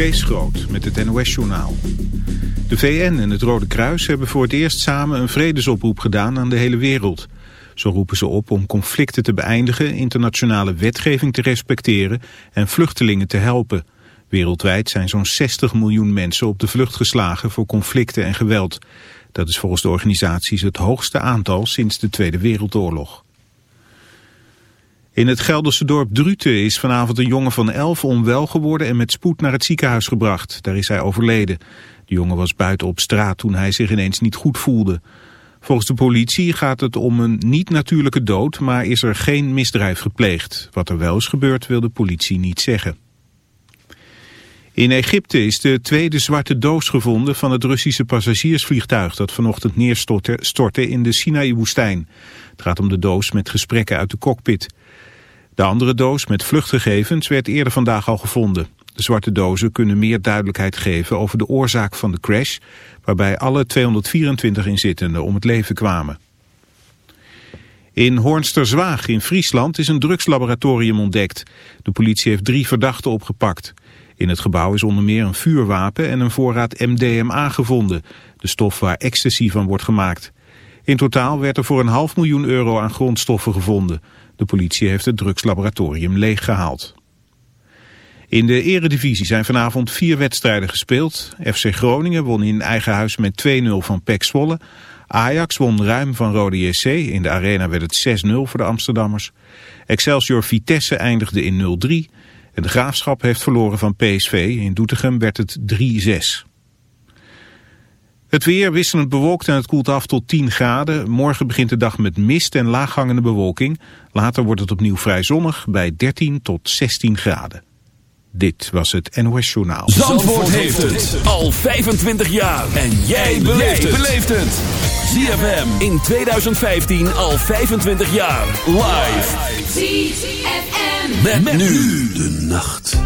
Kees Groot met het NOS-journaal. De VN en het Rode Kruis hebben voor het eerst samen een vredesoproep gedaan aan de hele wereld. Zo roepen ze op om conflicten te beëindigen, internationale wetgeving te respecteren en vluchtelingen te helpen. Wereldwijd zijn zo'n 60 miljoen mensen op de vlucht geslagen voor conflicten en geweld. Dat is volgens de organisaties het hoogste aantal sinds de Tweede Wereldoorlog. In het Gelderse dorp Druten is vanavond een jongen van 11 onwel geworden en met spoed naar het ziekenhuis gebracht. Daar is hij overleden. De jongen was buiten op straat toen hij zich ineens niet goed voelde. Volgens de politie gaat het om een niet-natuurlijke dood, maar is er geen misdrijf gepleegd. Wat er wel is gebeurd wil de politie niet zeggen. In Egypte is de tweede zwarte doos gevonden van het Russische passagiersvliegtuig dat vanochtend neerstortte in de Sinaï-woestijn. Het gaat om de doos met gesprekken uit de cockpit. De andere doos met vluchtgegevens werd eerder vandaag al gevonden. De zwarte dozen kunnen meer duidelijkheid geven over de oorzaak van de crash, waarbij alle 224 inzittenden om het leven kwamen. In Hoornsterzwaag in Friesland is een drugslaboratorium ontdekt. De politie heeft drie verdachten opgepakt. In het gebouw is onder meer een vuurwapen en een voorraad MDMA gevonden, de stof waar ecstasy van wordt gemaakt. In totaal werd er voor een half miljoen euro aan grondstoffen gevonden. De politie heeft het drugslaboratorium leeggehaald. In de eredivisie zijn vanavond vier wedstrijden gespeeld. FC Groningen won in eigen huis met 2-0 van PEC Zwolle. Ajax won ruim van Rode JC. In de arena werd het 6-0 voor de Amsterdammers. Excelsior Vitesse eindigde in 0-3. En de Graafschap heeft verloren van PSV. In Doetinchem werd het 3-6. Het weer wisselend bewolkt en het koelt af tot 10 graden. Morgen begint de dag met mist en laaghangende bewolking. Later wordt het opnieuw vrij zonnig bij 13 tot 16 graden. Dit was het NOS Journaal. Zandvoort, Zandvoort heeft het al 25 jaar. En jij beleeft het. ZFM in 2015 al 25 jaar. Live. ZFM. Met, met nu de nacht.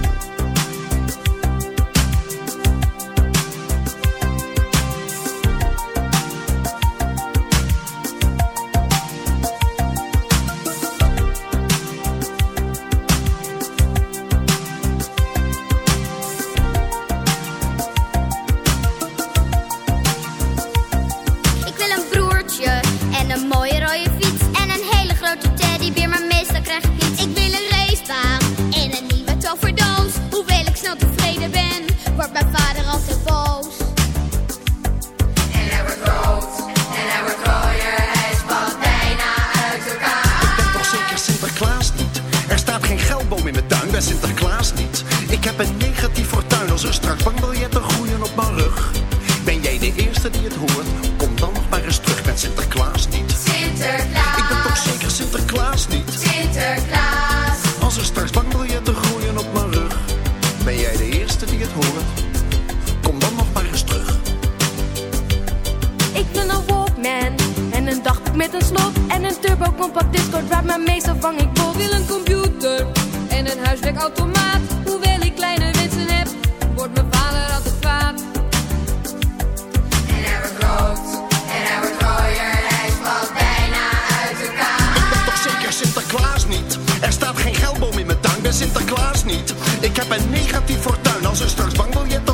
die fortuin. Als een straks bankbiljet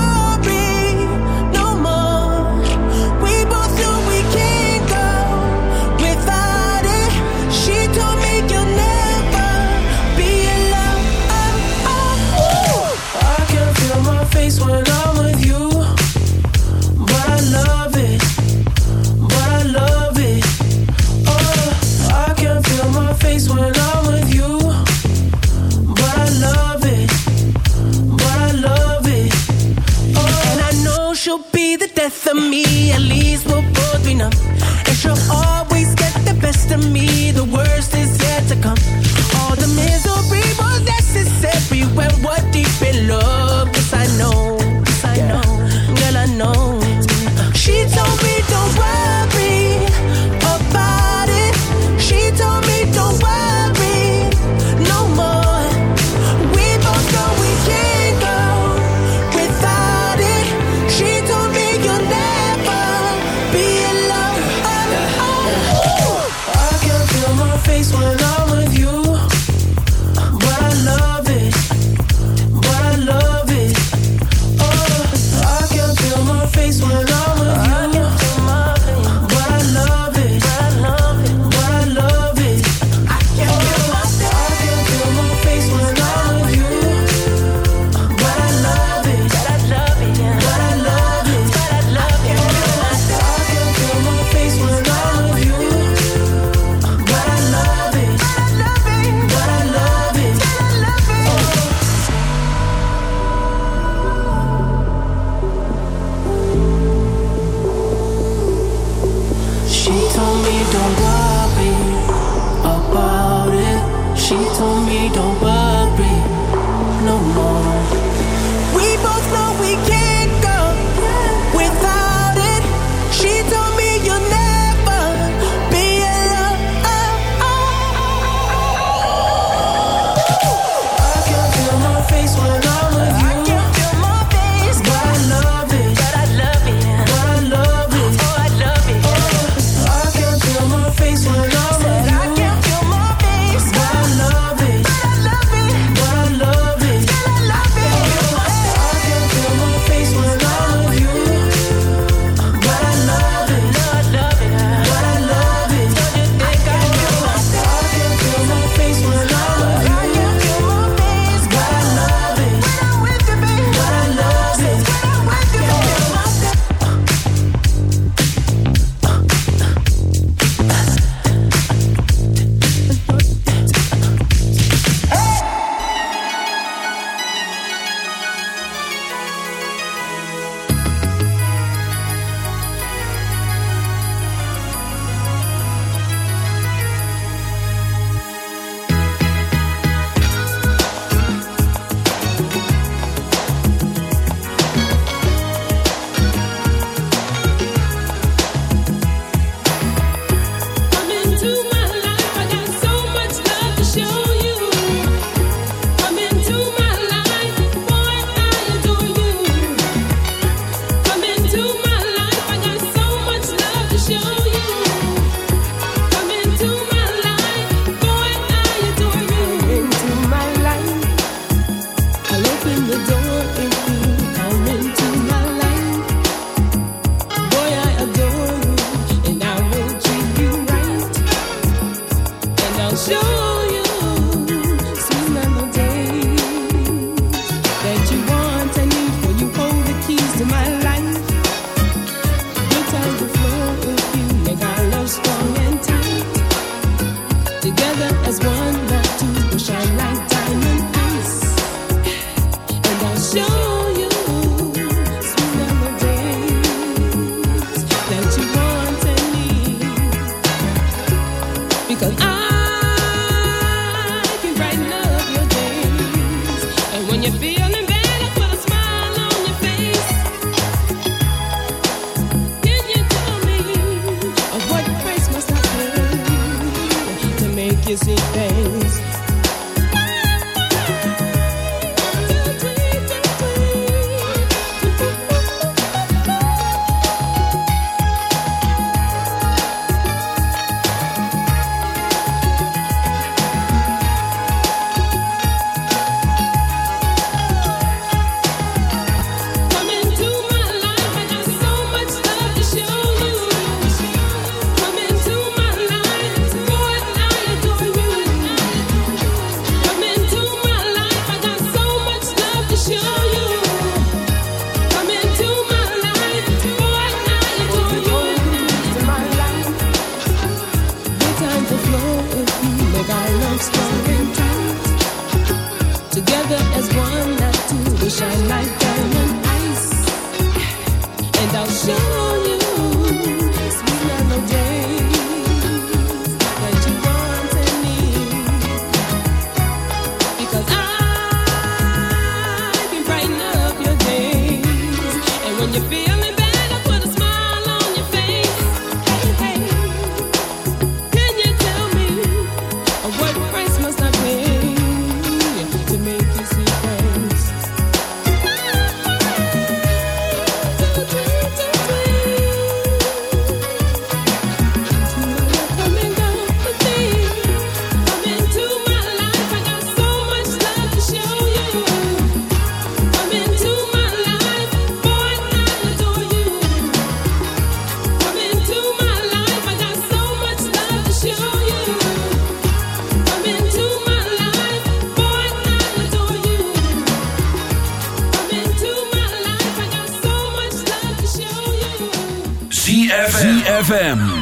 to me, at least we'll both be numb.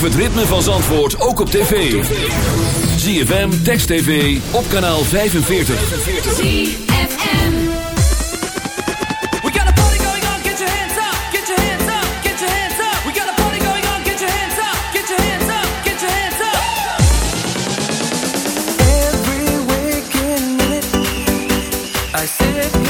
Beleef het ritme van Zandvoort ook op tv. ZFM, Text TV, op kanaal 45. ZFM We got a party going on, get your hands up, get your hands up, get your hands up. We got a party going on, get your hands up, get your hands up, get your hands up. Every waking minute, I sit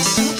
Peace.